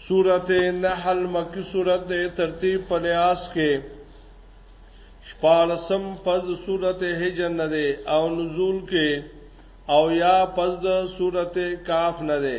سورت نحل مکی سورت دے ترتیب پلیاس کے شپارسم پز سورت حجن ندے او نزول کے او یا پز سورت کاف ندے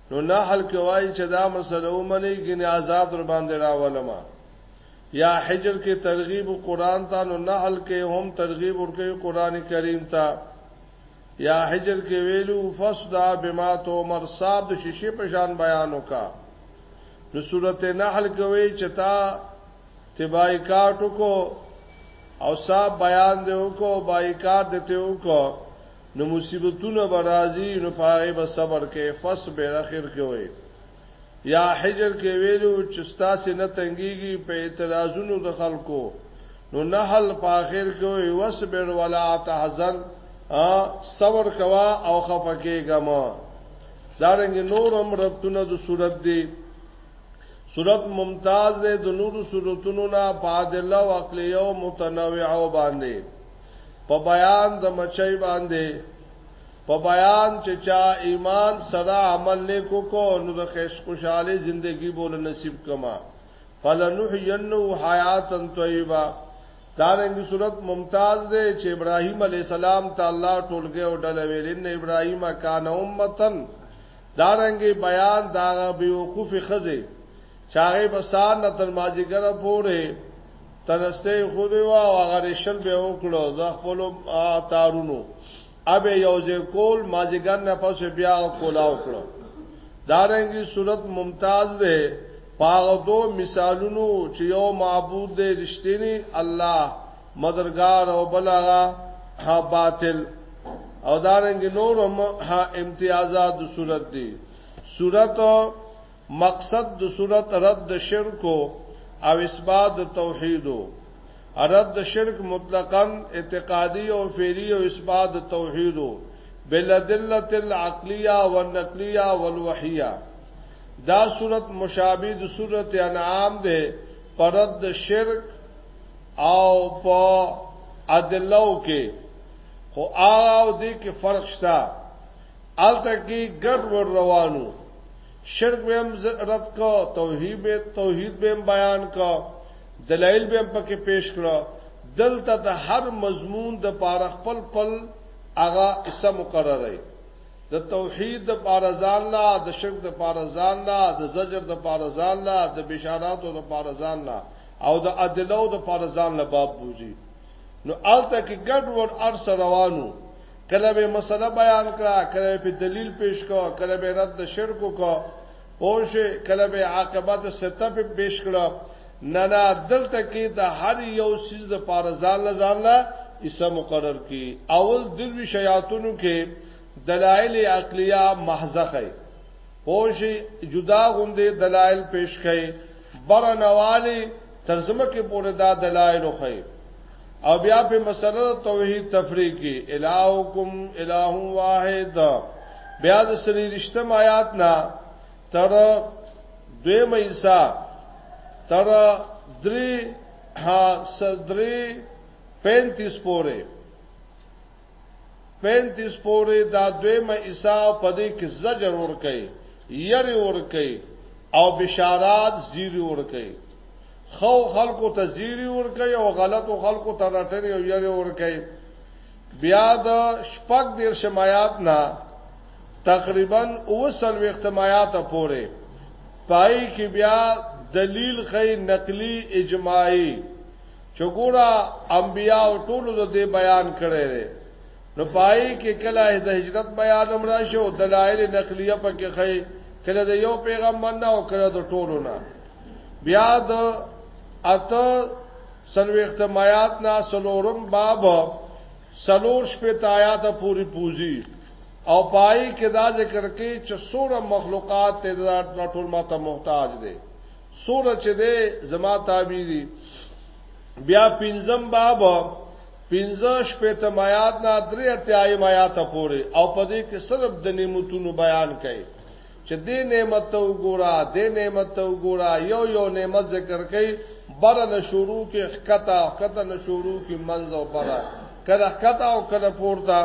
نو نحل کې وایي چې دا مسله ومني ګنې عذاب در باندې راولما یا حجر کې ترغیب قران ته نو نحل کې هم ترغیب ورکې قران کریم ته یا حجر کې ویلو فصدا بما تو مر صاحب د شیشه په شان بیان وکا نو سورته نحل کې وی چې تا تبای کاټو کو او صاحب بیان دیو کو بایکار دیو کو نو مصیبتونه به راځي نو په هغه به صبر کې فصبر اخر کې وي یا حجر کې ویلو چې ستاسو نه تنګيږي په اعتراضونو د خلکو نو نحل په اخر کې وي وصبر ولا تحزن صبر کوا او خفقېګه ما دارنګ نور هم ربطونه د صورت دی صورت ممتاز ده د نورو صورتونو نه په عدل او عقلیه او متنوع باندې په بیان د مچي باندې په بیان چې چا ایمان سره عمل نیکو کو نو د خیس خوشاله زندگی بول نصیب کما فلنحینو حیاتا طیبه دارنګ صورت ممتاز دی چې ابراهیم علی السلام تعالی ټولګه او ډله ویل ان ابراهیم کان امتن دارنګ بیان دا بیوقوف خزه چاغه بسان تر ماجیګره پوره تنسته خو دی وا غریشل به وکړو د خپل تارونو اب یوځه کول مازیګر نه پس بیا کولا وکړو دارنګي صورت ممتاز ده پاغه دو مثالونو چې یو معبود دی رښتینی الله مدرګار او بلغا ها باطل او دارنګ نور هم ها امتیازات د صورت دی صورت مقصد د سورت رد د شرک او اثبات د توحید او رد د شرک مطلقاً اعتقادي او فعلی او اثبات د توحید او بلدلله العقلیه والنقلیه والوحیه دا صورت مشابه د صورت انعام ده پرد د شرک او په ادلو کې خو او دې کې فرق شته الته کې ګډ ور روانو شرک به هم رد کو توحید به توحید به بیان کو دلایل به هم پکې پیش کړو دلته د هر مضمون د پاره خپل خپل هغه اسم مقرره د توحید د پاره ځان نه د شرک د پاره ځان نه د زجر د پاره ځان نه د بشاراتو د پاره ځان نه او د ادلو د پاره ځان نه باب بوزي نو الته کې ګډ وډ ارس روانو کله به مسله بیان کړه کله به دلیل پیش کو کله به رد شرک کو پوش کله به عاقبت سته په پیش کړه نه نه دلته کې د هر یو سیز د پاره ځان له ځان له ایسه مقرر کی اول دلوی شیاطونو کې دلایل عقلیه محضه خي پوش جدا غوندې دلایل پیش کړي برنوالی تر زمکه پورې دا دلایل خو او بیا په مسله توحید تفریق کې الہکم الہ واحد بیا د سری رښتم آیات نه تر دوی مېسا تر درې ها صدرې 35 پورې پینتیس پورې دا دویمه عیسا په دې کې زجر ور کوي یری ور کوي او بشارات زیری ور کوي خو خلکو ته زیری ور کوي او غلطو خلکو ته رټنی او یری ور کوي بیا د شپږ دیر شمایات نه تقریبا او سلو اختمایات پورې پای کې بیا دلیل خې نقلی اجماعي چګورا انبیاء او ټول د دې بیان کړي دي نو پای کې کله د هجرت بیان هم راشي او دلایل نقلیه پکې خي کله د یو پیغمبر نه او کله د ټولو نه بیا د اته سلوخت میات نا سلورم باب سلور شپه آیات پوری پوزی او پای کې دا ذکر کې چې سور مخلوقات ته دا ټول ماته محتاج دي سوره چې ده زما تابع دي بیا پنځم باب پنځه شپه تمات نه درې اتیاي میات پورې او په دې کې صرف د نعمتونو بیان کړي چې دې نعمت ته وګوره دې نعمت ته وګوره یو یو نعمت ذکر کړي بر نه شروع کې خطا خطا نه شروع کې منځ او بر کله خطا او کله پورته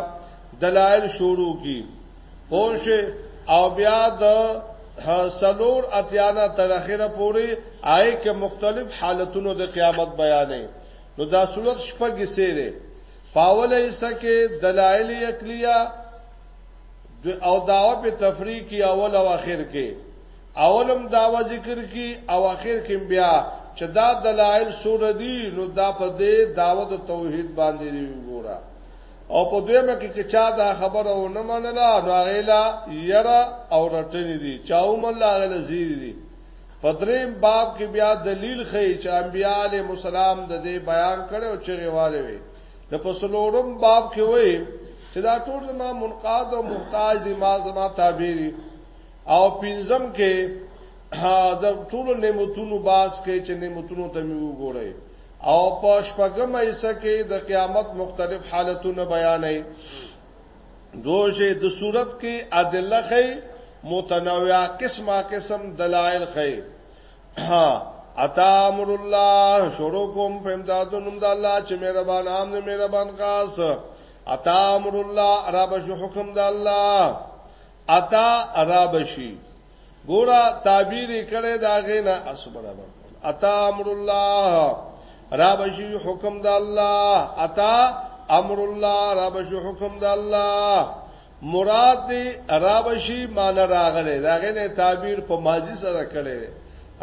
دلایل شروع کی پوش او بیا د سلور اتیانا تر اخره پوری آی کې مختلف حالتونو د قیامت بیانې نو دا صورت شپږ سیره پاوله ایسه کې دلایل عقلیه او داوا په تفریق کې اول او اخر کې اولم داوا ذکر کې او اخر کې بیا چې دا دلایل سور دي نو دا په دې داوا د توحید باندې وګوره او په دویمه کې چې چا دا خبره و نه منله نو هغه لا یره او رټنې دي چا ومنله هغه له زیری دي په دریم باب کې بیا دلیل خې چې انبیاء علیهم السلام د دې بیان کړي او چې غواړي وي د پسلورم باب کې وایي چې دا ټول ما منقاد او محتاج دي ما زما تعبیری او پنځم کې دا ټول نعمتونو باس کې چې نعمتونو ته مې وګورئ او په شپږم ایسه کې د قیامت مختلف حالتونه بیانې دوشه د صورت کې ادله خې متنوع قسمه قسم دلایل خې ها اتا امر الله شروع کوم په امداد نوم د الله چې مهربان عام نه مهربان خاص اتا امر الله عرب شو حکم د الله اتا عرب شي ګورا تعبیر کړي دا غینا اس برابر اتا امر الله را بشي حکم د الله اتا امر الله را بشي حکم د الله مراد دی را بشي مان راغله دا غینا تعبیر په ماضی سره کړي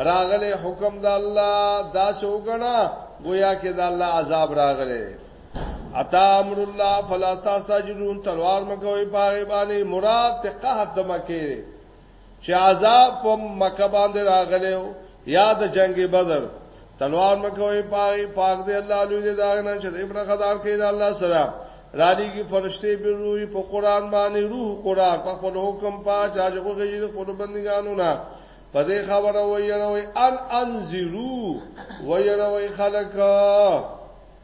راغله حکم د الله دا څوګنا گویا کې د الله عذاب راغله اتا امر الله فلا تاسجدون تلوار مکوې پاره باندې مراد ته قحط د مکه چې عذاب په مکه باندې راغلو یا د جنگ بدر تلوار مکوې پاره پاک دې الله لوی دې دا نه چې دې پر خدار کې دا الله سره راځي کې فرشته به روحي په قران باندې روح قران په خپل حکم پاج اجو غږی د خپل بندګانو نه په دې خبره وایي نو ان انذرو وایي نو خلک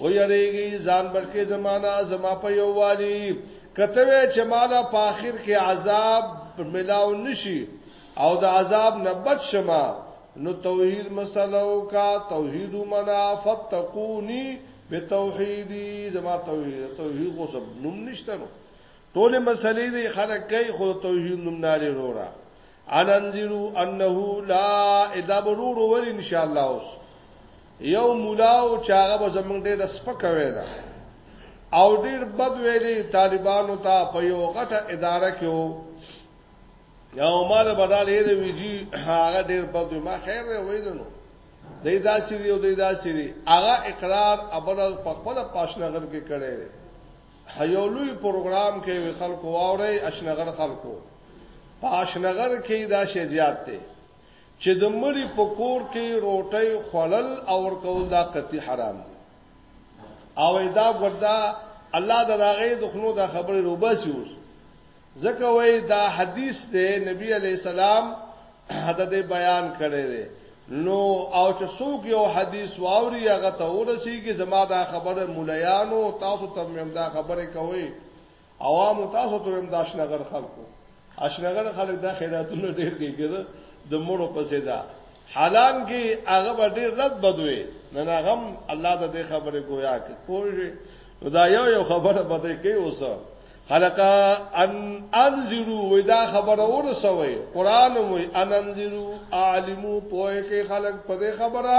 او یریږي ځان بلکې زمانہ زما په یو والی کته وی چې مالا په اخر کې عذاب ملاو نشي او د عذاب نه بچ شما نو توحید مسله او کا توحید منا فتقونی بتوحیدی زما توحید توحید خو سب نوم نشته نو ټول مسلې دی خلک کوي خو توحید نوم نه لري وروړه اننذرو انه لا اذا برور ول ان شاء الله اوس یو مولا او چاغه به زمونږ ډېر سپک وینا او ډېر بد ویلي طالبانو ته په یو غټه اداره کې وو یو مال بدلې دی ویجی هغه ډېر بد ما خیر وې نو دای دا سری او دای دا سری هغه اقرار ابرل په خپل پاشنغر کې کړي حیولوی پروګرام کې خلکو واوري اشنغر خلکو پاشنغر کې دا شی زیات دی چه د مړي په کور کښې روټۍ خوړل او ورکول دا قطعي حرام دي او دا ګردا الله د راغې د خنو دا خبرې روباسي اوس ځکه وای دا حدیث ته نبی علی السلام حدد بیان کړی دی نو او چې څوک یو حدیث واوري هغه ته ورسیږي زما دا خبره مولایانو تاسو ته هم دا خبره کوي عوام تاسو ته هم داش نګر خلکو اشنګر خلک دا خیراتونه ډیر کوي کړه د مړو پسې دا حالان کې هغه به ډیر رد بدوي نه نه غم الله د دې خبره گویا کې کوی دا یو یو خبره پته کوي اوس خلقا ان انذرو ودا خبره ورسوي قران مو ان انذرو عالمو پوهه کې خلق پدې خبره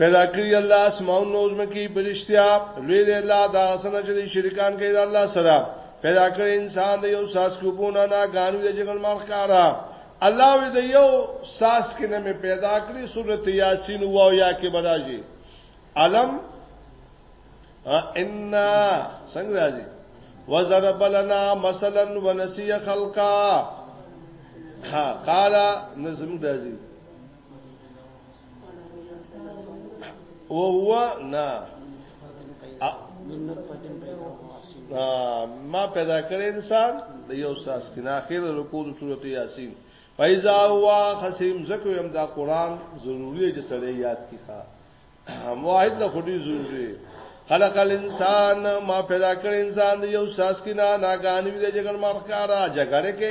پیدا کړی الله اسماء نوز مکی برشتیا لوی دی الله دا سنا چې شرکان کوي الله سره پیدا کړی انسان د یو ساس کوونه نه غانو د جګړ مال کارا الله وی د یو ساس کې نه می پیدا کړی سورته یاسین او یا کې براجی علم ان څنګه راځي وزرب لنا مثلا ونسي خلقا قال نظم راځي او هو نه ما پیدا کړی انسان د یو ساس کې اخر رکوع د سورته یاسین فایزا وا خسیم زکو یم دا قران ضروری چې سره یاد کیخه واحد له خودي ضروری خلق الانسان ما پیدا کړ انسان د یو ساس کې نه ناګانی وی د جګړه مارکارا جګړه کې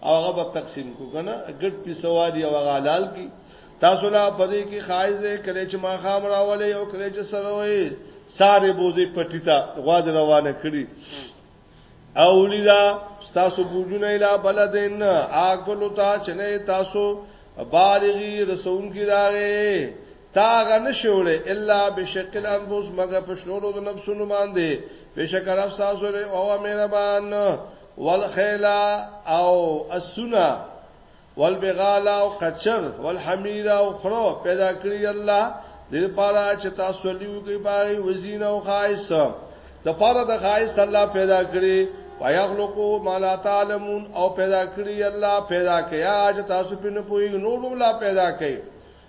او هغه به تقسیم کو کنه ګډ پیسوادي او هغه حلال کی تاسو لا پدې کې خایز دې کله چې ما خام راولې او کله چې سره وې ساره بوزي پټی تا غواز روانه کړی او لیدا تاسو بوجونه اله بلدین اکل تا چنه تاسو بالغی رسون کی داغه تا غن شوړې الا بشکل انفس مگر پښلورو د نفسونو باندې بشکل افساسو او مهربان والخیلا او السنا والبغالا او قچر والحمیرا او خرو پیدا کړی الله دې پاره چې تاسو لیو کې پای وزین او خایس د پاره د خایس الله پیدا کړی ويخلقو ما لا تعلمون او پیدا کړی الله پیدا کیا چې تاسو په نه پوي نور لا پیدا کړي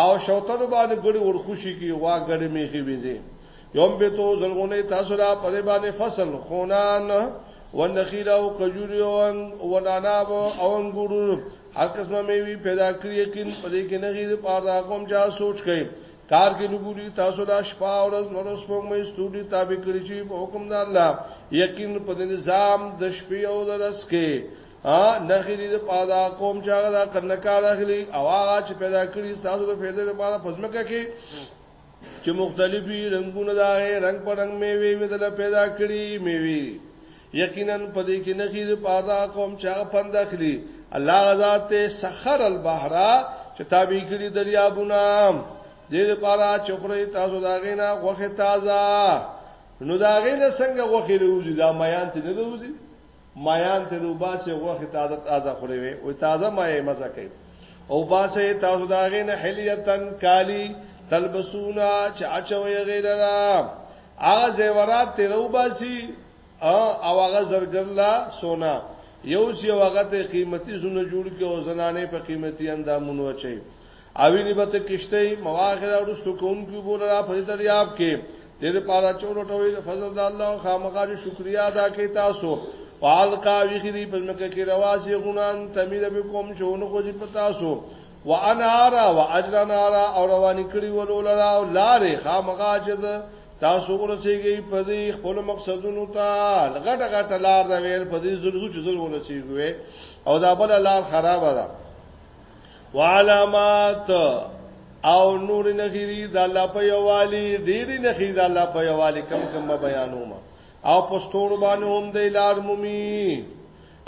او شوتلو باندې ګړي ورخوشي کی وا ګړي میخي ویزه یوم بتو زلغونه تاسو لا په دې باندې فصل خونان ونخیل او کجوري او ونانا او انګور هر قسمه میوي پیدا کړی یقین په دې کې نه غیر پاره کوم چا سوچ کړي کار کې لګولي تاسو لا شپه او ورځ نور سپوږمۍ ستوري تابع کړی چې په حکم د الله یقین په نظام د شپې او د ورځ کې ا نخې دې پادا قوم چې هغه دا کنکار اخلي او هغه چې پیدا کړی تاسو د فیض لپاره پزمکه کې چې مختلفي رنگونه دا رنگ په رنگ میوي مدل پیدا کړی میوي یقینا په دې کې نخې دې پادا قوم چې هغه پند اخلي الله غزاد ته سخر البحر چې تابع کړی دریابونه دې لپاره چې خوري تاسو دا غینا غوخه تازه نو دا غیله څنګه غوخه لوزي دا میان ته نه لوزي مایان تر وباسه غوخه تازه تازه خوري وي او تازه مایې مزه کوي او باسه تاسو داغه نه حلیتن کالی تلبسونا چې اچوي غیرنا هغه زیورات تر وباسي او هغه زرګرلا سونا یو چې هغه ته قیمتي زونه جوړ کې او زنانه په قیمتي اندامونو اچي اوینی به ته کشته مواخر ورستو کوم کې بوله را په دریاب کې دې لپاره چورو ټوي د فضل د الله خامخا شکریا ادا کوي تاسو فالقا ویخری په مکه کې رواسي غنان تمید به کوم چونو خو دې پتا سو وانارا واجرنارا او رواني کړي ولولرا او لارې خامخا چې تاسو ورسیږئ په دې خپل مقصدونو ته لګټه غټه لار دا ویل په دې زړه چې زړه ورسیږئ او دا بل لار خرابه ده وعلامات او نور نخیری د الله په یوالي ډیر نخیری د الله په یوالي کم کم بیانوم او پښتون باندې هم د لار مومي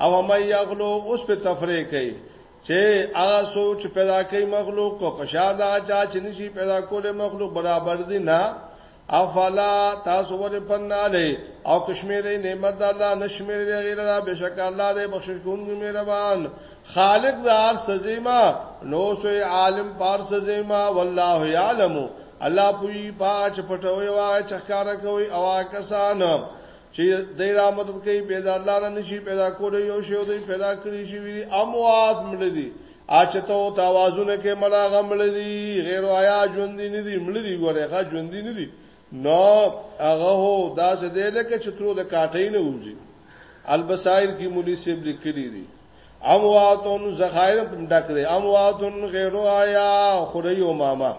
او مې یغلو اوس په تفریح کوي چې هغه سوچ پیدا کوي مخلوق کو پشاده چا چې نشي پیدا کوله مخلوق برابر دي نه افلا تاسو ور پناله او کشمیرې نعمت د الله نشمیر دی غیر الله بشک الله دې بخشش کوونکی مهربان خالق د هر سزیما نو سوی عالم پار سزیما والله یعلم الله پوی پاچ پټوي وا چخکار کوي او کسان چې دای را مدد کوي پیدا الله نه نشي پیدا کول یو شی دوی پیدا کړی شي وی اموات مړ دي اچتو تاوازونه کې مړه غمړ دي غیر آیا ژوند دي نه دي مړ دي ګوره ښا ژوند دي نه دي نو هغه هو دا څه دی لکه چې ترو د کاټې نه وځي البصائر کی مولوی سیب لیکلی دي امواتن زخائر ډک دي امواتن غیر آیا خړی او ماما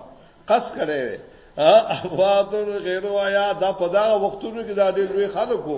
قص کړي امواتن غیر آیا دا په دا وختونو کې دا ډېر لوی خلکو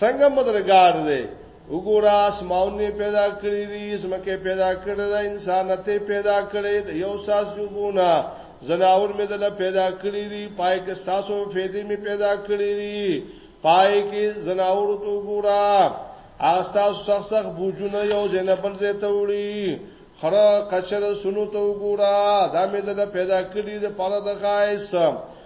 څنګه مدرګار دی وګوره اسماونه پیدا کړی دي زمکه پیدا کړی ده انسان ته پیدا کړی دی یو ساس ګونه زناور مې دله پیدا کړی دي پای کې تاسو فیدې مې پیدا کړی دي پای کې زناور تو ګوره آستا سخ سخ بوجونه یو جنبل زه ته وړي خره کچر سنو ته وګوره دا مې د پیدا کړی د پاره د خایس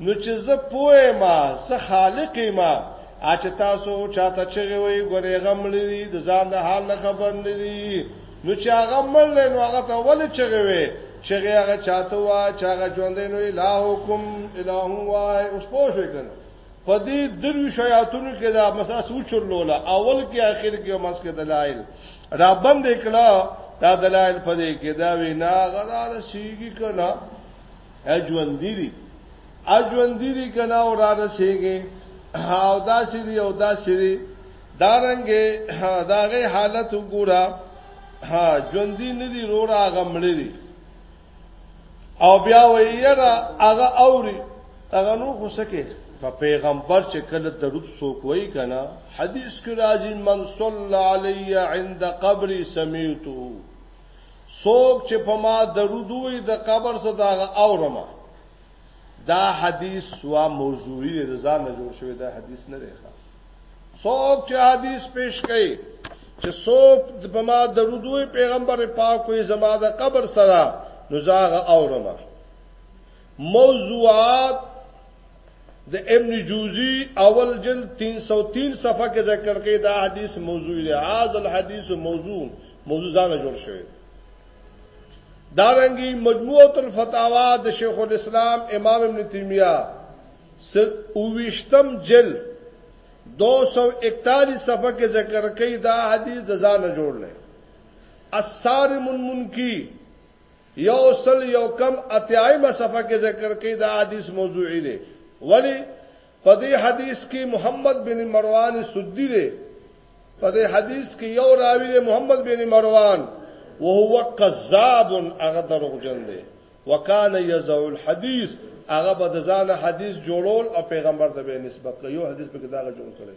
نو چې زه پوه ما زه خالق ما اچ تاسو چاته چغي وي ګورې غمړي دي د ځان د حال نه خبر نه دي نو چې هغه مړ نو هغه ته ولې چغي وي چغي هغه چاته وا چې هغه ژوند نو الہکم الہ وای اوس پوه شئ کنه په دې دروي شیاطونو کې دا مساس وچلوله اول کې اخر کې مس کې دلایل را بند کړه دا دلایل په دې کې دا وینا غزار سیږي کنه اجوان دي دي اجوان دي دي کنا او را رسېږي او دا سری او دا سری دارنګه داغه حالت وګوره ها ژوند دي نه دي رو را غمړي دي او بیا ویرا هغه اوري هغه نو خو سکه په پیغمبر چې کله درود څوک وای کنه حدیث کې راځي من صلی علی عند قبر سمیتو څوک چې په ما درود وي د قبر څخه دا اورم دا حدیث وا موضوعي د ځان نه جوړ شوی دا حدیث نه دی ښه څوک چې حدیث پیش کړي چې څوک په ما درود وي پیغمبر پاک کوئی زما د قبر سره نزاغ اورم موضوعات د ابن جوزی اول جلد 303 صفحه کې ذکر کې دا حدیث موضوع دی هاذ الحدیث موضوع موضوع ځان جوړ شوی دا رنګي مجموعه الفتاوا د شیخ الاسلام امام ابن تیمیه سر اوویشتم جلد 241 صفحه کې ذکر کې دا حدیث ځان جوړ لې الصارم المنکی یو سل یو کم اتیایمه صفحه کې ذکر کوي دا حدیث موضوعي دی ولی په دې حدیث کې محمد بن مروان سدی دی په دې حدیث کې یو راوی دی محمد بن مروان وهو کذاب هغه دروغجن دی وکال یزو الحدیث هغه به د ځان حدیث جوړول او پیغمبر ته به نسبت کوي یو حدیث په کې داغه جوړ کړي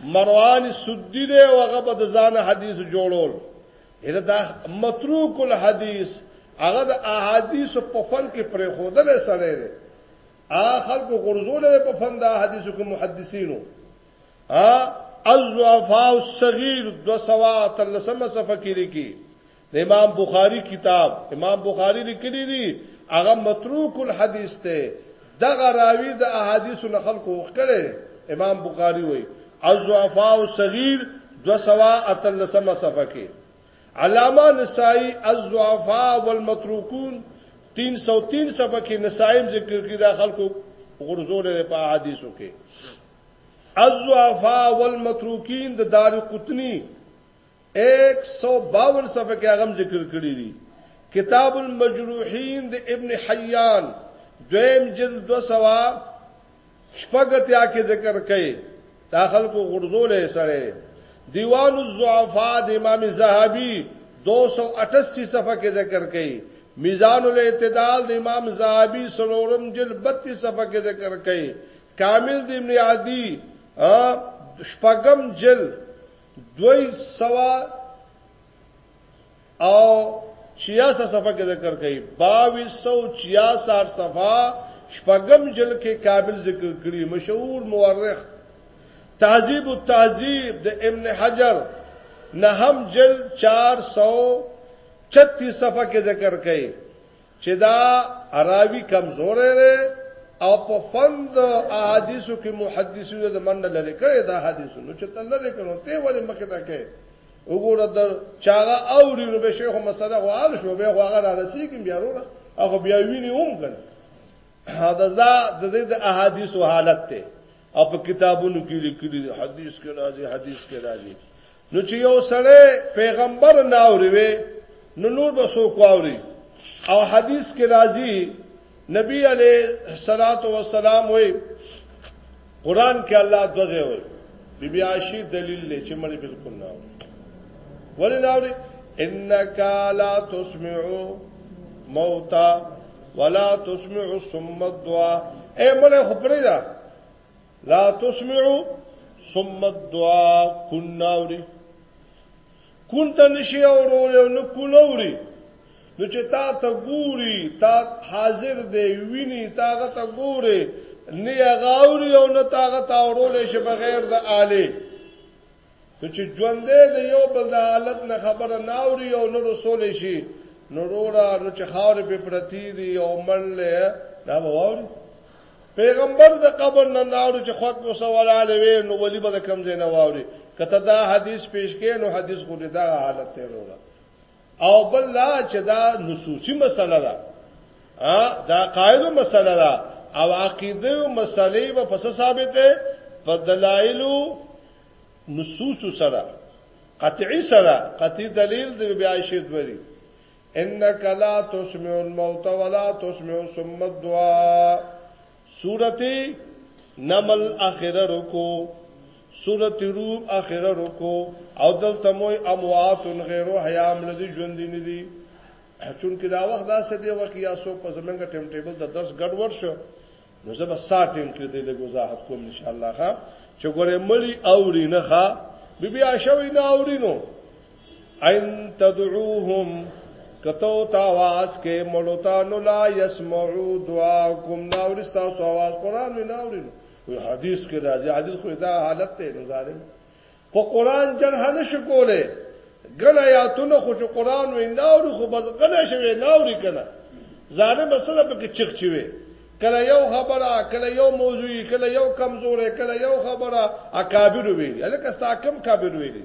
مروان سدی دی او هغه په ځان حدیث جوړول هله دا متروک الحدیث هغه د احادیث په فن کې پرې خودل سره دی ا خلکو غرزول په فن د احادیثو کې محدثینو ا الزوافا الصغير دو سوا تلسمه صفه کې لري د امام بخاری کتاب امام بخاری لیکلی دی هغه متروک الحدیث ته دغه راوی د احادیث نه خلق وکړي امام بخاری وای الضعفاء الصغير دو سوا اتلسمه صفحه کې علامه نسائی الضعفاء والمتروکون 303 صفحه کې نسائی ذکر کړي دا خلکو غرزول په احادیثو کې الضعفاء والمتروکین د دار قطنی 152 صفحه کې هغه ذکر کړی دی کتاب المجروحین د ابن حیان دویم جلد 200 شپږتیا کې ذکر کړي دا خلکو غرزولې سره دیوان الضعفاء د امام زاهبی 288 صفحه کې ذکر کړي میزان الاعتدال د امام زاهبی سلورم جلد 32 صفحه کې ذکر کړي کامل د ابن عدی شپږم جلد دوی سوا او 66 صفحه کې ذکر کړي 2266 صفحه شپږم جل کې کابل ذکر کړي مشهور مورخ تهذیب التهذیب د ابن حجر نهم جل 436 صفحه کې ذکر کړي چې دا راوی کمزورې ده او په فند احادیثو کې محدثینو د منډه لري کړي دا حدیثو نو چې تل لري کړو ته ولې مخه تا کې وګوره در چاغه او لري به شیخ مسله غوال شو به هغه را رسیږي بیا وروره هغه بیا ویني هم کړي دا د دې د احادیثو حالت ته او په کتابونو کې لیکلي دي حدیث کې راځي حدیث کې راځي نو چې یو سړی پیغمبر نه اوري نو نور به سو کووري او حدیث کې راځي نبی علیہ الصلات والسلام وی قران کې الله دغه وی بی بی عائشہ دلیل لې چې مړي بالکل نه اوري ولې نه اوري انک لا تسمعو موتا ولا تسمع ثم الدعاء اے مله خبرې دا لا تسمع ثم الدعاء کن ناوري کون ته نشي اورول او نو کون اوري نو چې تا ته ګوري تا حاضر دی ویني تا غ ته ګوري نه غاوري او نه تا غ ته اورول شي بغیر د آله نو چې ژوندې د یو بل د حالت نه خبره ناوري او نه رسول شي نو رورا نو چې خاور په پرتی دی او مړلې دا ووري پیغمبر د قبر نه ناوري چې خود مو سوالاله وي نو ولی به کم زینه ووري کته دا حدیث پیش کې نو حدیث غوډه دا حالت ته رورا او بل لا چې دا نصوصي مسله ده ا دا قاعده مسله ده او عقیده او مسلې په پس ثابت ده په دلایل نصوص سره قطعی سره قطعی دلیل د بیا شید وری انک لا تسمع الموت ولا تسمع ثم الدعاء سورت نمل اخره رکو سورت روم اخره رکو او دلته موي اموات غیر حیام لدی ژوند دي نه دي چون کې دا وخت دا څه دی وکیا سو په زمنګ ټیم ټیبل د درس ګډ ور شو نو زه به سات ټیم کې دې له وضاحت کوم ان شاء الله ها چې ګوره مړی اوري نه ښا بيبي عائشه وینا اوري نو ان تدعوهم کتو تاواز کې ملوتان لا يسمعوا دعاكم دا ورستا سو आवाज قران نه اوري نو حدیث کې راځي حدیث خو دا حالت ته نه ظالم په قران جرح نشو کوله ګل آیاتونه خو چې قران وې نه اوري خو بس ګل شوی نه اوري کنه ظالم سره په کې چخ چوي کله یو خبره کله یو موضوع کله یو کمزورې کله یو خبره اکابر ویلي الکه ساکم کابر ویلي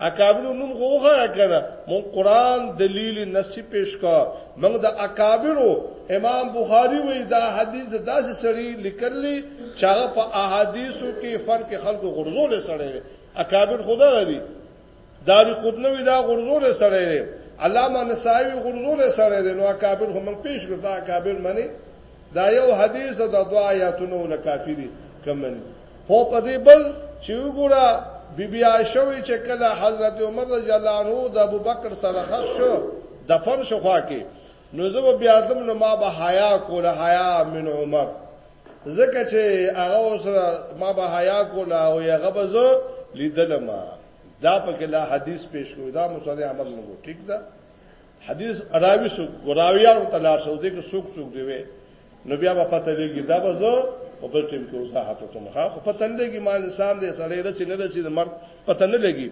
اکابر نوم خو وخایا کنه مون قران دلیل نصی پیش کا موږ د اکابرو امام بخاری وی دا حدیث داسې سړی لیکلی چې هغه په احادیثو کې فن کې خلکو غرزول سړی اکابر خدا غری داری قطنوی دا غرزول سړی دی علامه نسائی غرزول سړی دی نو اکابر هم پیش کړ دا اکابر منی دا یو حدیث د دعا آیاتونو لکافی دی کمن خو په دې بل چې وګوره بیبي عائشه وی چې کله حضرت عمر رضی الله عنه د ابوبکر سره خښ شو دفن شو خوا کې نو زه بیا زم نو ما به حیا کوله حیا من عمر زکه چې هغه سره ما به حیا کوله او هغه به زه لیدل ما دا په کله حدیث پیش کوی دا مصلی عمل نه ټیک ده حدیث راوی سو راویانو تلار سو دې کې سوق سوق دی وی نو بیا په پته لګي دا به زه په بل ټیم کې وضاحت وکم ها په پته لګي ما انسان دې سړی رسي نه رسي د مرګ پته نه لګي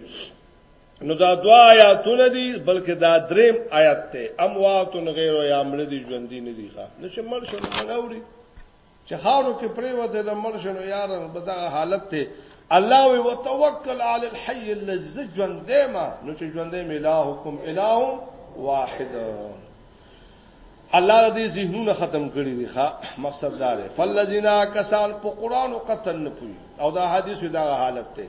نو دا دوا آیاتونه دي بلکې دا دریم آیات ته اموات غیر یا مړ دي ژوند دي نه دي ښا نشه مړ شو نه اوري چې هارو کې پرې وته د مړ شو یار په دا حالت ته الله وی وتوکل علی الحي الذی ژوند ما نو چې ژوند مې الهکم الہ واحد الله دې ذهنونه ختم کړی دی ښا مقصد دا دی فلذینا کسان په قران او قطن نه پوي او دا حدیث دا حالت ته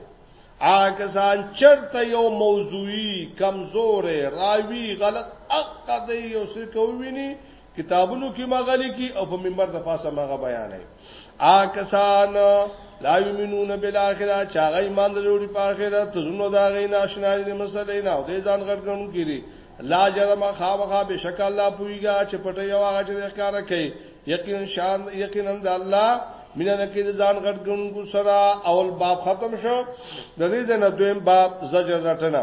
آ کسان چرته یو موضوعي کمزور راوی غلط عقد یو څه کوینی کتابونو کې مغالی کی او په منبر د فاصله مغه بیان نه آ کسان لا یمنون بالاخره چا غي مان د جوړي په اخرت زونو دا غي ناشنا دي مسلې نه او دې ځان غړګنو کړي لا جرم خامخا بشک الله پویګا چې پټه یو هغه چې ښکار کوي یقینا شان یقینا د الله مینه نکې ځان غټ ګنګو سره اول باب ختم شو د دې نه دویم باب زجر رټنه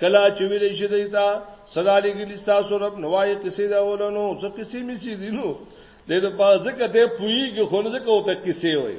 کلا چې ویل شي دیتا صدا لګی لستا سورب نوای قصې دا ولونو څه قصې می سي دینو دې په ځکه ته پویګ خو نه ځکه او ته قصې وای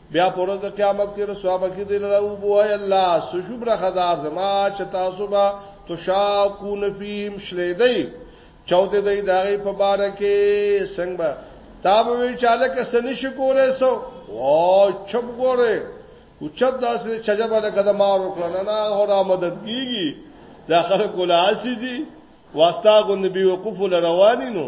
بیا پر ورځ قیامت کې رسوا بکې دی لره او بو اي الله سجوب رخدار زما چې تاسو به تشاقون فیم شلیدای چوته دی داغه په بار کې څنګه تا به وی چاله کې سنې شکورې سو او چپ ګوره او چپ داسې چجبه د قدمه وکړه نه نه هورا مدد کیږي دا خلک ولا اسي دي واستا غند بي وقوف لرواني نو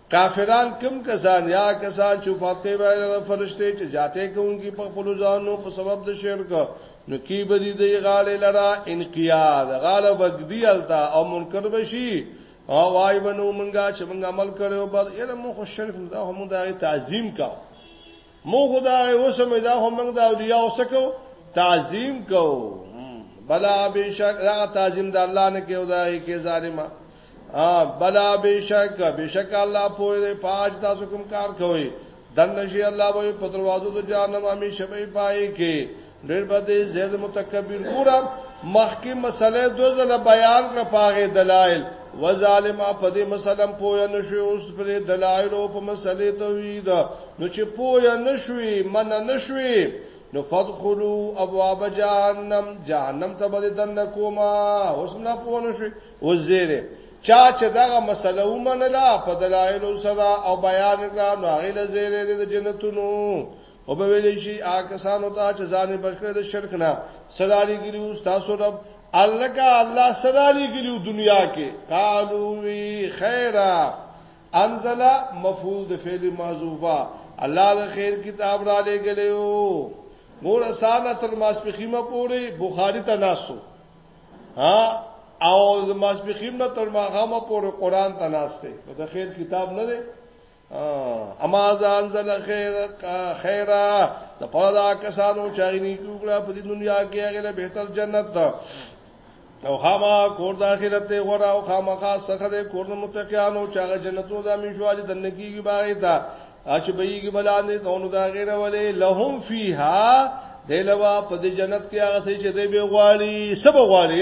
کافران کم کسان یا کسان چې فاتې باندې فرشته چې جاته کوونکی په خپل ځانو په سبب د شرک نو کی بدی دی غاله لرا انقیاد غاله وګدی التا او منکر بشي او وای بنو منګه چې منګه عمل کړو بعد یره مو خو شرک نه هم دا تعظیم کا مو خدا اوسمه دا هم موږ د اولیاء وسکو تعظیم کو بلا بشک دا تعظیم د الله نه کېو دا کې ظالما بلا بشک بشک الله په پاج تاسو کوم کار کوي دن نشي الله وې په دروازو د جهنم همیشه به پای کې ډیر به دې زید متکبر ګورا مخکې مسله دو زله بیان کړ پاغه دلایل وظالم په دې مسلم پویا نشوي اوس پر دلایل او په مسلې توحید نو چې پویا نشوي من نشوي نو فدخلوا ابواب جهنم جهنم ته به دن کوما اوس نه پوه نشوي او زیره چا چې دغه مسله ومنله په دلایل سره او بیان کړه نو هغه لزیره د جنتونو او به ویل شي آکسانو ته چې ځان بچکړه د شرک نه سلالي ګریو تاسو رب الګه الله سلالي ګریو دنیا کې قالو وی خیره انزل مفعول د فعل معذوفه الله د خیر کتاب را لګلیو مور اسانه تر ماسپخیمه پوری بخاری ته ناسو ها او ماسپخیمه تر ماغه پوری قران ته ناسته د خیر کتاب نه دی اما ځان زل خیر خیره د پودا کسانو چای نه کوګړه په دنیا کې هغه له بهتر جنت ده او خاما کور د اخرت ته غره او خاما خاص څخه د کور د متقینانو چې هغه جنتو د میشوالي د نکیږي باغې ته اچ بېږي بلاندې دونو دا غیر ولې لهم فیها دلوا په دې جنت کې هغه چې دې به غواړي سب غواړي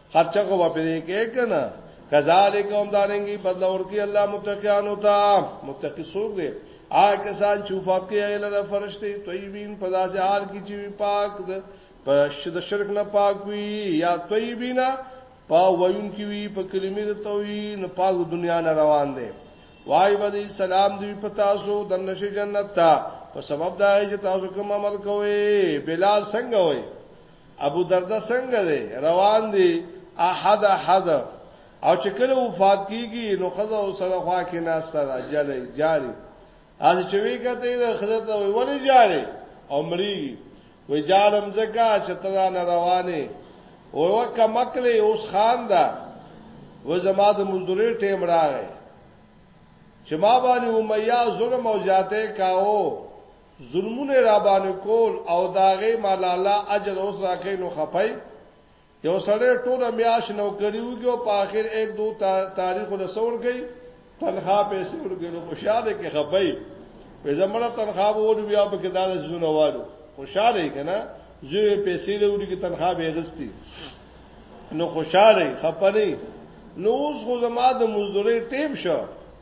خرچه کو واپرې کې کنه کذالک هم دارنګي بدل ورکی الله متقیان ہوتا متقی سوق دے آ کسان چوفات کې ایله د فرشتي طیبین په داسې حال کې چې پاک د په شد شرک نه پاک وي یا طیبینا په وین کې وي په کلمې د توحید نه پاک دنیا نه روان دي وای باندې سلام دی په تاسو د نشه جنت ته په سبب دا چې تاسو کوم عمل کوئ بلال څنګه وئ ابو درده څنګه دی روان دی احد احد او چې کله وفات کیږي نو خزه سره خوا کې ناشته را جلې جاری از چې وی کته د خزه ته ولی جاری عمرې وی جارم زکا چې تدا نه روانه او وکه مکلې اوس خان دا و زما د مزدوري ټیم راغی چې ما باندې امیہ ظلم او جاته کاو ظلمونه یې راباندې کول او د هغې ملاله اجر اوس راکوي نو خپه یې. یو سړی ټوله میاشت نوکري وکړي او په اخر یک دو تاریخو له څه ورکوي؟ تنخوا پیسې ورکوي. نو خوشحاله یې که خپه یې؟ وایي زه مړه تنخوا به وړو بیا پکې دا څیزونه والو. خوشحاله یې که نه؟ زوی یې پیسې له وړي که تنخوا به یې اخیستي. نو خوشحاله یې خپه نه یې. نو اوس خو زما د مزدورۍ ټیم شو.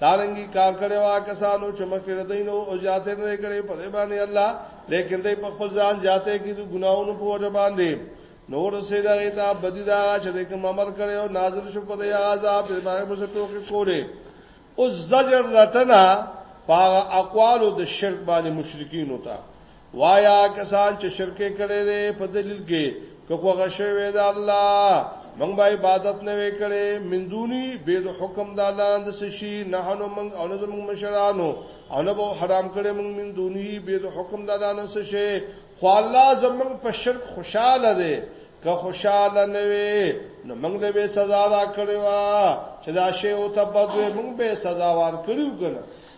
دارنګي کار کړي وا کسانو چې مخکې دینو او زیاتې نه کړي په دې باندې الله لیکن دې په خپل ځان زیاتې کې د ګناونو په وجه باندې نور سیدا غیتا بدی دا چې دې کوم عمل کړي او نازل شو په دې عذاب دې باندې په ستو کې کولې او زجر رتنا پاغه اقوال د شرک باندې مشرکین وتا وایا کسان چې شرک کړي دي په دلیل کې کوه غشوي د الله من به عبادت نه وکړي من دوني به د حکم د الله د سشي نه نو من او نه من مشرانو او نه به حرام کړي من من دوني به د حکم د الله نه سشي خو الله زمون په شرک خوشاله دي که خوشاله نه وي نو موږ له به سزا را کړو چې دا شی او تبدو موږ به سزا ور کړو کنه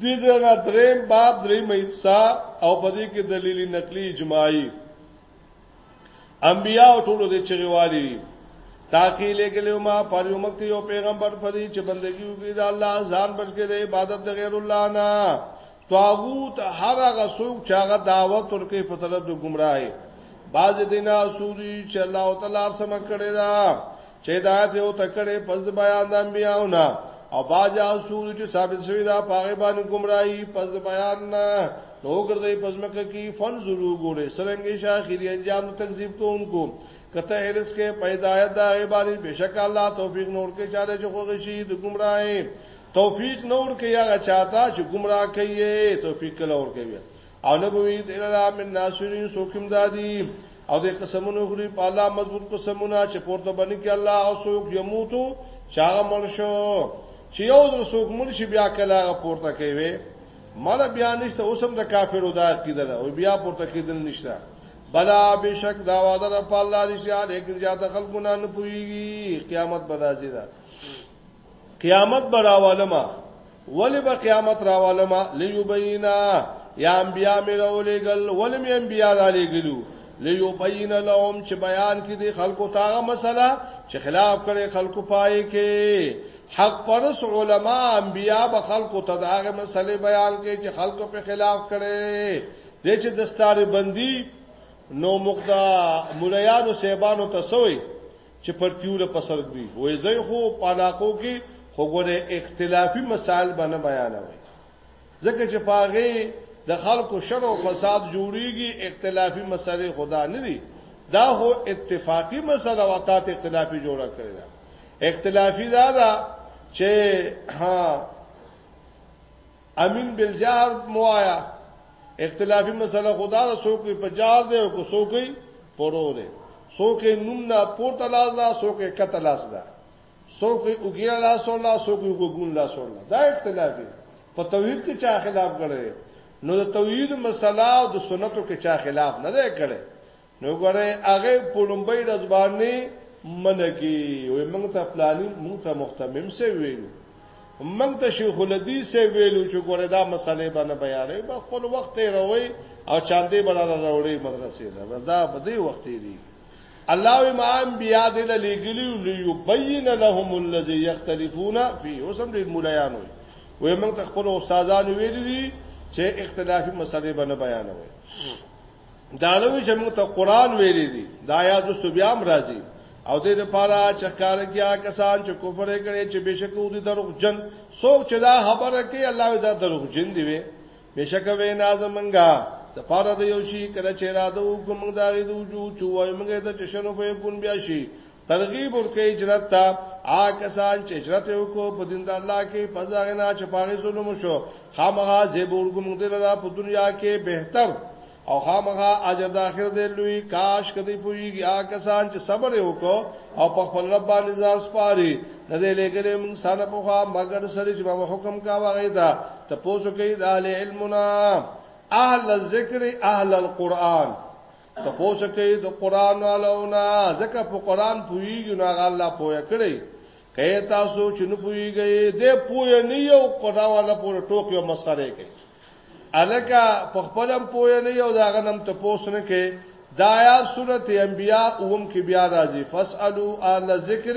دې ځای نه دریم باب درې مېتسا او په دې کې دلیل نقلی اجماعي انبیاء ټول دې چغوالي تاکي لګلو ما پر یو مکه یو پیغمبر پدې چې بندگی وکړي د الله ځان بچګي د عبادت د غیر الله نه طاغوت هر هغه څوک چې هغه دعوت ورکړي په طرف د گمراهي باز دینا سوري چې الله تعالی سم کړی دا چې دا ته او تکړه پس بیان د انبیاونه او باج اصول چې ثابت شوی دا پاغه باندې گمراهي پس بیان نه نو ګرځي پس مکه کې فن زرو ګوره سرنګي شاخري انجام تکذیب کوونکو کته هرس کې پیدایت دا غیبانی بشک الله توفیق نور کې چاره چې خوږی شي د گمراهي توفیق نور کې یا چاته چې گمراه کوي توفیق کله ور کوي او نه بوي د الله من ناصرین سوکم دادی او د قسمونو خوري په الله مضبوط قسمونه چې پورته باندې کې الله او سوک یموتو چاغه مرشو چې یو در سوک مرشي بیا کله پورته کوي مال بیا نشته اوسم د کافرو دا عقیده ده او بیا پورته کېدل نشته بلا بشک دا وعده ده په الله رسیا لیکن زیاده خلقونه نه پويږي قیامت به راځي ده قیامت براولما ولی به قیامت راولما لیبینا یا انبیاء مې راولېګل ولی مې انبیاء را لېګلو لیبینا لهم چې بیان کې دي خلکو تاغه مسله چې خلاف کړي خلکو پای کې حق پرس علما انبیاء به خلکو ته داغه مسله بیان کې چې خلکو په خلاف کړي د چې دستار بندي نو مقدا مليانو سیبانو تسوي چې پر تیوله پسر دی وې زه خو پالاکو کې خو ګوره اختلافي مسائل باندې بیانوي ځکه چې پاغه د خلکو شر او فساد جوړیږي اختلافي مسائل خدا نه دي دا هو اتفاقی مسله وتا ته اختلافي جوړه کړی دا اختلافي دا دا چې ها امین بالجار موایا اختلافي مسله خدا د سوکې په جار دی او کو سوکې پرو دی سوکې نوم نه پورته لاس دا سوکې کته لاس دا سوکې وګیا لاس او لاس سوکې وګون لاس او دا اختلافي په توحید کې چا خلاف غړي نو د توحید مسله او د سنتو کې چا خلاف نه دی کړی نو ګره هغه پړمبې رزبانې منګي وې موږ ته پلاني موږ ته محتمم سي ویلو موږ ته شیخ الدی سي ویلو چې ګره دا مسلې باندې بیانې په خپل وخت روي او چاندې بلار وروړي مدرسې دا دا په دې وخت دی الله امام بیا دې لګلی ليبين لهم الذي يختلفون فيه وسم دې مولایان وي وې موږ ته خپل استادان ویلي چې اختلافي مسلې باندې بیانوي دا نو چې موږ ته قران ویلي دي دا یا د سبیام راځي او دې د پاره چې کار کیا کسان چې کفر کړي چې بشکو دي دروغ جن څوک چې دا خبره کوي الله دا دروغ جن دی وي بشک وې ناز منګه د پاره د یو شي کله چې را د وګم دا غي د وجود چې وای موږ ته چې شنو په کون بیا شي ترغیب ورکه هجرت ته آ کسان چې هجرت وکړو په دین د الله کې پزاغنا چې پاغي ظلم شو خامغه زیبور کوم دل را په دنیا کې بهتر او خامغه اجر د اخر دی لوی کاش کدی پویږي آ کسان چې صبر وکړو او په خپل رب باندې ځان سپاري نه دی لګلې موږ سره په خوا مگر سره چې به حکم کا وغی دا ته پوسو کې د اهل علمنا اهل الذکر اهل القرآن ته پوښ کوي د قران علونا ځکه په قران پویږي نو هغه الله پوهه کړی کای تاسو چې نه پویږئ د پوهه نه یو قران ولا پوره ټوک یو مسخره کوي الکه په خپلم پوهه نه یو داغه نم ته پوښ نه کوي دایا سورته انبیاء اوم کې بیا راځي فاسالو اهل ذکر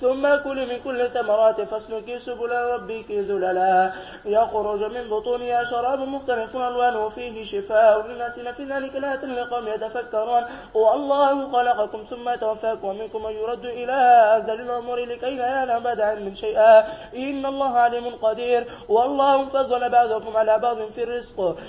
ثم كل من كل الثمرات فاسلكي سبل ربك ذللا يخرج من بطونها شراب مختلف ألوانه في فيه شفاء للناس في ذلك لا لقوم يتفكرون والله خلقكم ثم توفاكم ومنكم من يرد إلى أزل العمر لكي لا يعلم بدعا من شيئا إن الله عليم قدير والله فضل بعضكم على بعض في الرزق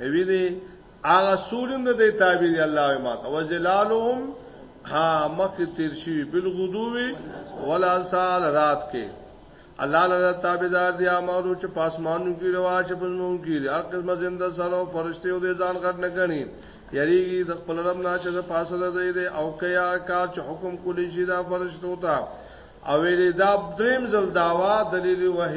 وی دی هغه سورم نه دی تعبیر دی الله ما ته وزلالهم ها مخ تیر شي بالغدوی ولا سال رات کې الله لاله تابعدار دی امرو چې پاسمانو کې روا چې پزمو کې هر قسمه زنده سره فرشته او دې ځان غټ نه غني یریږي د خپل رب نه چې پاسره دی دی او کیا کار چې حکم کولی شي دا فرشتو ته او ویری دا دریم زل داوا دلیل وه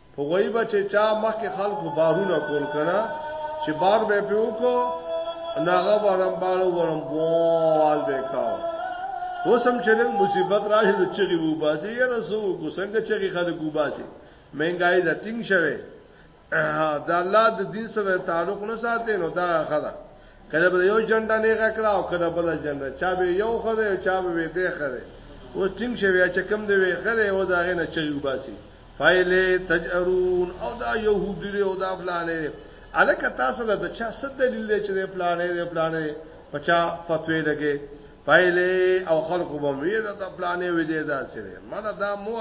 په وای به چې چا مخکې خلکو بارونه کول کنه چې بار به په وکړو ناغه ورم بار ورم وال به کاو وسم چې د مصیبت راځي د چغي وو باسي یا رسو کو څنګه چغي خلک وو باسي مهنګای د ټینګ شوه دا الله د دین سره تعلق نه ساتي نو دا خدا کله به یو جنډه نه غکړه او کله بل جنډه چا به یو خره چا به دې خره و ټینګ شوه چې کم دی وی خره او دا غنه چغي وو باسي فایله تجرون او دا يهودي له او دا فلانه الکه تاسو له چا څه دلیل دی چې فلانه دی فلانه پچا فتوی لګي فایله او خلق به ویل دا فلانه وی دی دا څه دی مړه دا مو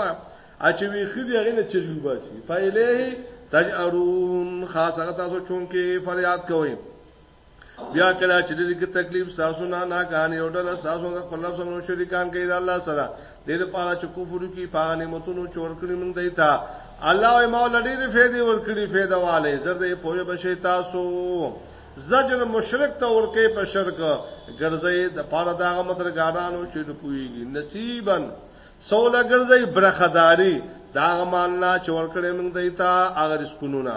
اچ وی خدي هغه نه چلو باسي فایله تجرون خاصه تاسو چون کې فریاد کوئ بیا کله چې دې کې تکلیف تاسو نه نه غانې او ډله تاسو د خپل رب سره شریکان کوي د الله سره دې لپاره چې کفر کوي په نعمتونو چور کړی موږ دی تا الله او مولا دې فائدې ور کړی فائدہ والے زر دې پوهه بشي تاسو زجر مشرک ته ورکه په شرک ګرځي د پاره دا مدر ګارانو چې د پويږي نصیبن سوله ګرځي برخداري دا مالنا چې ورکړې موږ دیتا هغه رسکونو نه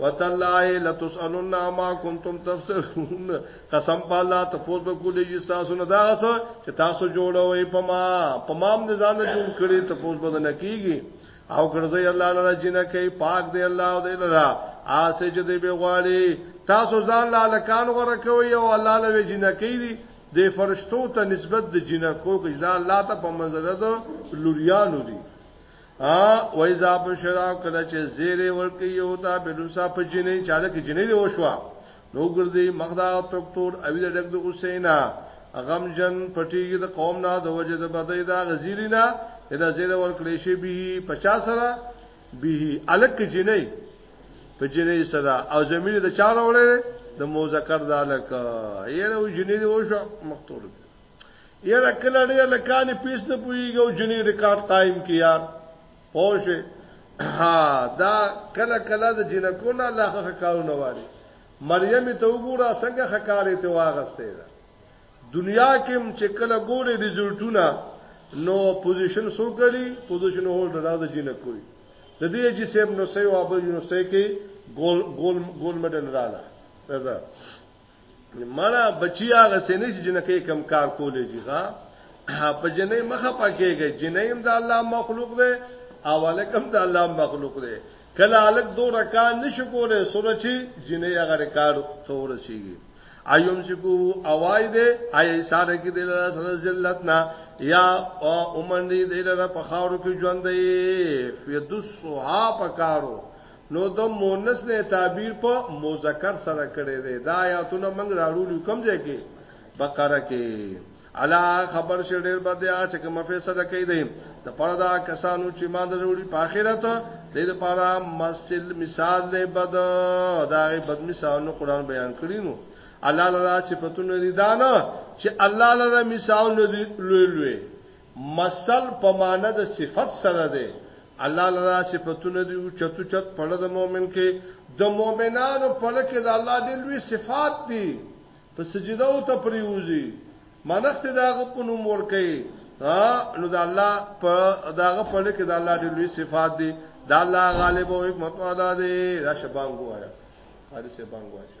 وتلای لتسالون ما کنتم تفسرون قسم په الله ته پوز به کولې چې تاسو نه دا څه چې تاسو جوړوي په ما په مام نه ځان جوړ کړی ته پوز به نه کیږي او ګرځي الله لرا جنہ کوي پاک دی الله او دی لرا آسه چې دی به غواړي تاسو ځان لا لکان غره کوي او الله لوي جنہ کوي دی د فرشتو ته نسبت د جنہ کو کې ځان الله ته په منځره د لوریانو دي ا وای ذا بشرا کله چې زیره ورکی یو تا بلوسا په جنې چاله کې جنې دی وشوا نو ګرځي مغدا تکتور اوی د ډګ د حسینا غم جن پټیږي د قوم نه د وجه د بدای دا غزیرینا دا زیره ورکړې شي به 50 سره به الک کې جنې په جنې سره او زمينه د چا راوړې د مذکر دالک یره جنې دی وشو مختور یره کله ډیر لکانې پیس نه پویږي او جنې ریکارډ قائم کیا پوه ها دا کله کله د جنکو نه الله خه کارونه واري مریم ته وګوره څنګه خکارې ته واغسته ده دنیا کې چې کله ګوري رزلټونه نو پوزیشن سو کړي پوزیشن هولډر دا د جنکو دی د دې چې سیب نو سې او ابل یونیورسيټي کې ګول ګول ګول مډل رااله دا مړه بچی هغه سینې چې جنکې کم کار کولې شي ښا په جنې مخه پکېږي جنې هم د الله مخلوق دی او الک هم د الله مخلوق دی کله الک دو رکان نشو کوله سره چې جنې هغه ریکارډ تور شيږي ايوم شکو اوای دې اي ساده کې دل سره ذلت نه یا او اومندې دې لره په خاورو کې ژوند دی فیدس صحابه کارو نو د مونث نه تعبیر په مذکر سره کړی دی دا آیاتونه موږ راړو کوم ځای کې بقره کې الا خبر شه ډیر بده چې کوم فیصله کوي دی د پاره دا کسانو چې ما د وروړي په آخرت د دې لپاره مثل مثال دی بد دا غي بد مثال نو قران بیان کړی نو الله لرا صفاتونه دي دانه چې الله لرا مثال لوی لوی مثل په معنی د صفت سره دی. الله له دا صفتونه دي اوچت اوچت په ړه د مؤمن کې د مؤمنانو په ړه کې د الله ډېر لوی صفات دي په سجده او ته پریوزي منښت د هغه په نوم ورکوي نو د الله په داغه په ړه کې د الله ډېر لوی صفات دي د الله غالب او حکمت والا دی دا شبانګو آیا قاری سے بانګو آیا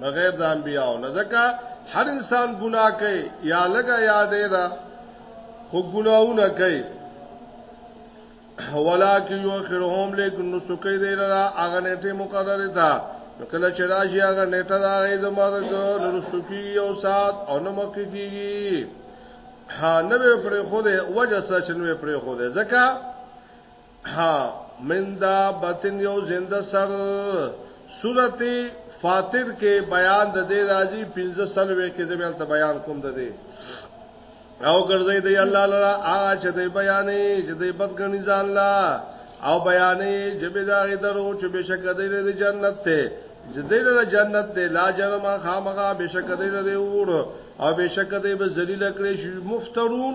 بغیر د انبیاو نه ځکه هر انسان ګناه کوي یا لګا یا ډیره خو ګناونه کوي ولکه یو خرهم لیکن نو سکه دی لرا هغه نیټه مقرره ده کله چې راځي هغه نیټه دا غي د مرګ نو سکی یو سات او نو مکه کیږي ها نو پر خو ده وجه سچ نو پر خو ده ځکه ها من دا بتن یو زنده سر سورت فاطر کې بیان د دې راځي 15 سلوې کې د بیان ته بیان کوم د دې او ګرځي دی الله لرا هغه چې دی بیانې چې دی بدګنی ځان لا او بیانې چې به دا درو چې بشک دی د جنت ته چې دی د جنت ته لا جرم خامغه بشک دی د اور او بشک دی به ذلیل کړی شي مفترون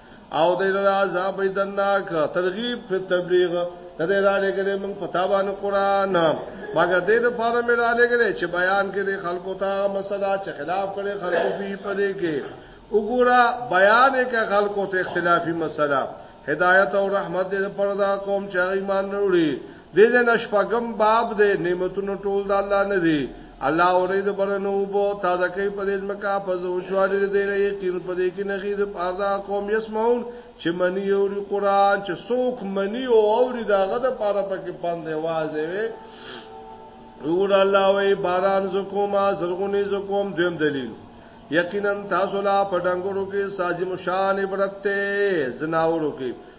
او د عذاب دناک ترغیب په تبلیغ ته دې را لګلې موږ په تابانه قران مګر دې د پاره مې را لګلې چې بیان کې د خلکو ته مسله چې خلاف کړي خلکو په پدې کې وګوره بیان کې خلکو ته اختلافي مسله هدایت او رحمت دې پر دا قوم چې ایمان وروړي دې دې نشپګم باب دې نعمتونو ټول د الله نه دي الله اورې د برنو بو تا د کوي په دې مکا په زو چوارې دې نه یقین په دې کې نه غي د پاردا قوم یسمعون چې منی او قرآن چې څوک منی او اوري داغه د پاره په کې پند وازه وي ور الله وې باران زکوما زرغونی زکوم دویم دلیل یقینا تاسو لا پډنګورو کې ساجم شان عبرت ته زناورو کې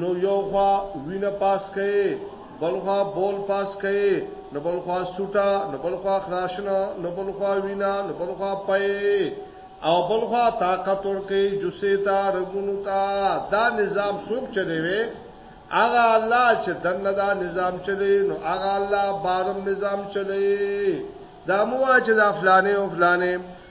نو یو خوا وینه پاس کئې، بل خوا بول پاس کئې، نو بل خوا سوټه، نو بل خوا خراشنه، نو بل خوا وینه، نو بل خوا پئې او بل خوا طاقت ورکئې جسې ته، رګونو ته. دا نظام څوک چلوې؟ هغه الله چې دننه دا نظام چلوې، نو هغه الله بارم نظام چلوې. دا مه وایه چې دا فلانې او فلانې.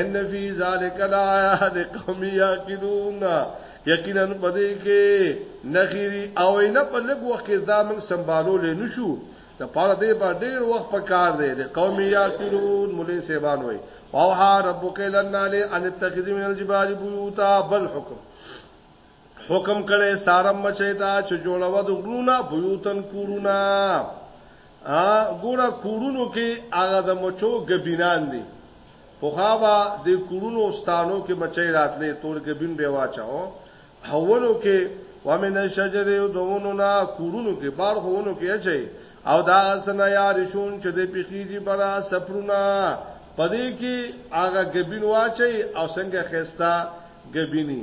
ان فی ذلک الایه لقوم یعقلون یقینا پدې کې نخیری او نه په لګ وخت کې دا موږ سمبالو لینو شو د پاره دې په ډیر وخت په کار دی د قوم یاکلون مولین سیبان وای او ها ربک لنا له ان تخذ من الجبال بیوتا بل حکم حکم کړي سارم مچي ته چې جوړو د غرونه بيوتن کورونه ا ګوره کورونو کې هغه د مچو غبینان دي په خابا د کورونو ستانو کې مچي راتلې تور غبین به واچاو هونو کې ومن الشجر دونو نا کورونو کې بار هونو کې اچي او دا اسنه یا رشون چې د پیخیږي برا سفرونه پدې کې هغه غبین واچي او څنګه خستا غبینی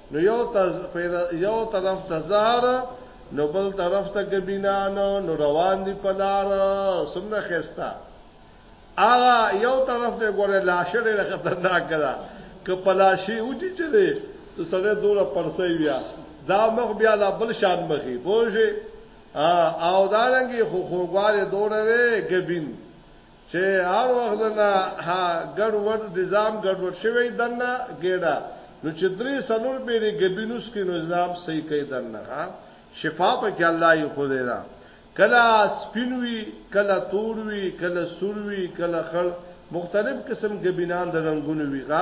نو یو تز پیر یو طرف ته زهر نو بل طرف ته ګبینا نو نو روان دي پلار سمنه خستا اغه یو طرف ته ګوره لاشه ډیره خطرناک ده که پلاشي اوچی چره نو سره دوره پرسي بیا دا مخ بیا لا بل شان مخي بوجه او دارنګي خو خوګواله دوره وي ګبین چې هر وخت نه ها ګډ ور نظام ګډ ور شوی دنه ګډه نو چې درې سنور پیری ګبینوس کې نظام صحیح کوي دنه ها شفا په کې الله یې خو دې را کلا سپینوي کلا توروي کلا سوروي کلا خړ مختلف قسم ګبینان د رنگونو ویغه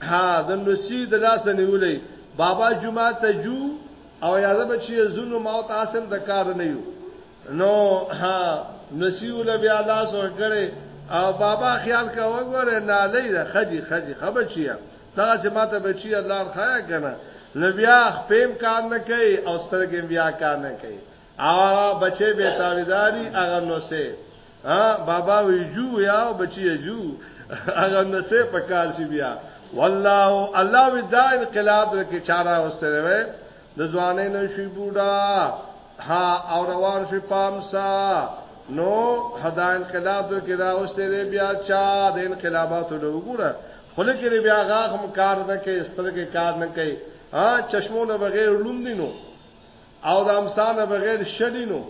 ها د لوسی د لاس نیولې بابا جمعه ته جو او یاده بچی زونو ما او تاسم د کار نه یو نو ها نسیو له بیا لاس ورګړې او بابا خیال کا وګوره نه لې ده خدي خدي خبچیا دا چې ماته بچی الله خیا کنه نو بیا خپم کار نه کوي او سترګې بیا کار نه کوي ا بچي به تاویداری هغه نو سه ها بابا وی جو یا بچي جو هغه نو سه پکار شي بیا والله الله وی دا انقلاب درکې چاره اوسره وې د ځوانې نو شي بوډا ها او روان شي پامسا نو حدا انقلاب درکې دا اوسره بیا چا د انقلاباتو له وګوره خله کې بیا غاخ هم کار نه کوي سترګې کار نه کوي ها چشمو نه بغیر لوندینو او د امسانه بغیر شلینو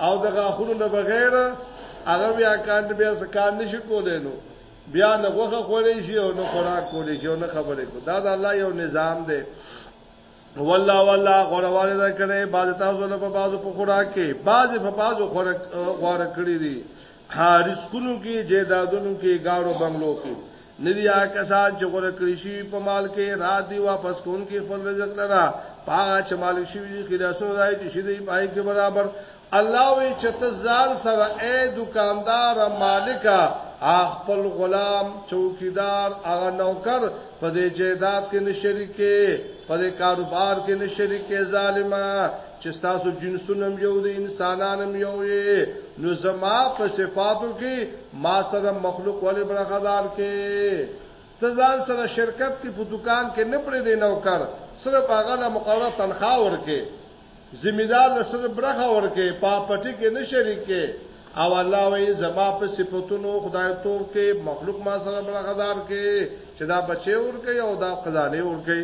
او د غاخونو نه بغیر هغه بیا کار بیا کار نشي کولای نو بیا نه غوخه خوري شي او نه خوراک کولی شي او نه خبرې کو دا د الله یو نظام دی والله والله غورواله دا کړي باز تاسو له په بازو په خوراک کې باز په بازو خوراک غوړ کړی دي حارس کونو کې جیدادونو کې گاړو بنگلو کې نه دي هغه کسان چې غوره کړي شوي په مال کې را دي واپس کوونکي خپل رزق لره په هغه چې مالک شوي دي خو لاسونه د هغوی چې شي دی په هغې کې برابر الله وایي چې ته ځان سره ای دوکاندار مالکه خپل غلام چوکیدار هغه نوکر په دې جیدات کې نه شریکې په دې کاروبار کې نه شریکې ظالما چې تاسو جنسونه یو دي انسانان یو یې نو زما په صفاتو کې ما سره مخلوق ولې برخدار کې ته ځان سره شرکت کې په دکان کې نه پرې دی نوکر صرف هغه له مقرره تنخواه ورکې ذمہدار له صرف برخه ورکې پاپټي کې نه شریک کې او الله وې زما په صفاتونو خدای توب کې مخلوق ما سره برخدار کې چې دا بچي ورکې او دا خزانه ورکې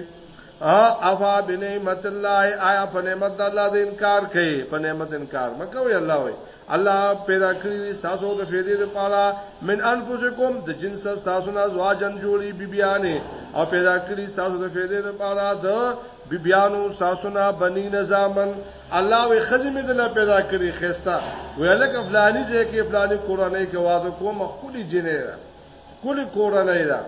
افا بنعمت الله آیا په نعمت الله د انکار کوي په نعمت انکار مکه وی الله وی الله پیدا کړی تاسو د فیدې لپاره من انفسکم د جنس تاسو نه زواجن جوړي بیبیانه او پیدا کړی تاسو د فیدې لپاره د بیبیانو تاسو نه بنی نظامن الله وی خدمت الله پیدا کړی خستا ویلک افلانی چې کې افلانی قرانه کې واده کوم خولي جنې را کلی قرانه را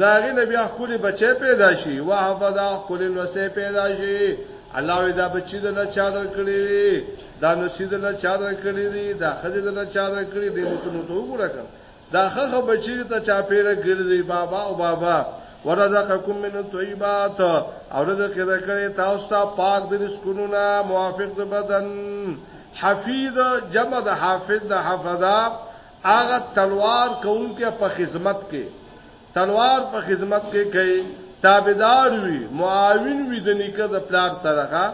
داغه نبی خپل بچی پیدا شي وحفظا خپل نوسه پیدا شي الله وی دا بچی د نه چا درکړي دا نوسې د نه چا درکړي دي دا خځه د نه چا درکړي دي متونو ته وګوره کړ دا خخه بچی ته چا پیره ګرځي بابا او بابا ورزقکم من الطيبات او رزق درکړي تاسو ته پاک د رزقونو نه موافق د بدن حفیظ جمع د حافظ د حفظا هغه تلوار کوونکی په خدمت کې تلوار په خدمت کې کوي تابعدار وي معاون وي د نیکه د پلار سره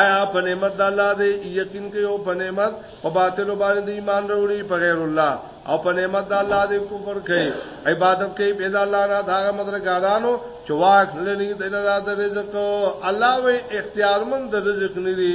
آیا په نعمت د الله دی یقین کوي او په نعمت په باطل باندې ایمان وروړي په غیر الله او په نعمت د الله دی کفر کوي عبادت کوي بيد الله نه دا مدرګارانو چواک لنی د الله د رزق الله وی اختیارمن د رزق نری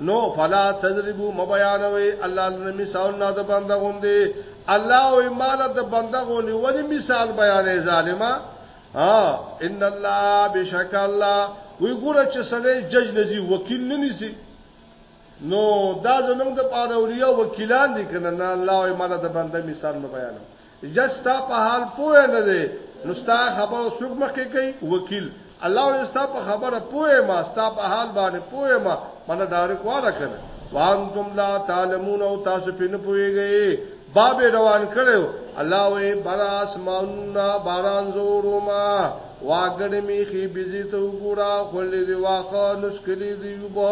نو فلا تضربو مبیانوي الله لنه مثال نه د بنده غوندي الله او مال د بنده غوني ونی مثال بیانې ظالما ها ان الله بشک الله وی ګوره چې سړی جج نزي وکیل نه نسی نو دا زمونږ د پاره اوریا وکیلان دي کنه نه الله او مال د بنده مثال نه بیانو جج ستا په حال پوه نه دی نو ستا خبره څوک مخکې کوي وکیل الله یې ستا په خبره پوه ما ستا په حال باندې پوه ما منه ډایرک والا کنه وانتم لا تعلمون او تاسو په نه پوهیږئ باب روان کړو الله وې برا اسمان باران زورو ما واګړې می خي بيزي ته وګورا خلې دی واخه نسکلي دی وبو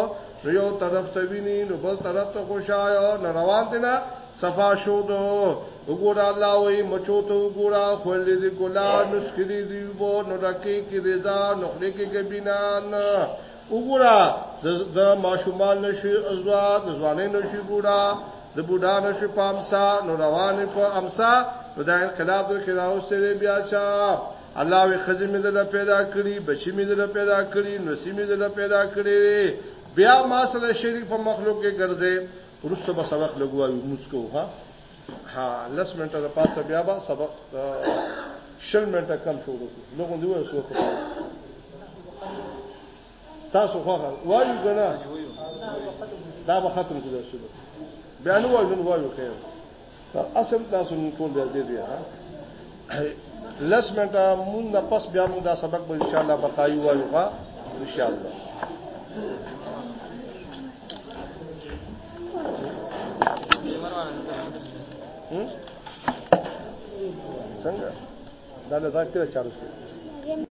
یو طرف ته ویني نو بل طرف ته خوشایا نه روان دي نه صفا شو دو وګور الله وی مچو ته وګور خل دې ګلا نسکري دی بو نو رکه کې رضا نخله کې ګبینان وګور د ماشومان نشي ازوا د ځوانې نشي بوډا د بوډا نشي پامسا نو روان په امسا نو دا انقلاب د خلاو سره بیا چا الله وی خزې مې دل پیدا کړی بچی مې دل پیدا کړی نو سیمې دل پیدا کړی بیا ما سره شریک په مخلوق کې ګرځي وروسته به سبق لږ وایو موږ کوو ها ها لس منټه د پاسه بیا به سبق شل منټه کم شروع کوو لږ دی وایو څو خو تاسو خو وایو کنه دا به ختم کړو بیا نو وایو نو وایو خیر په اصل تاسو نن ټول بیا دې دی ها لس منټه مون نه پس بیا مون دا سبق به ان شاء الله بقایو وایو ها ان شاء الله څنګه دا له ځای ته چارو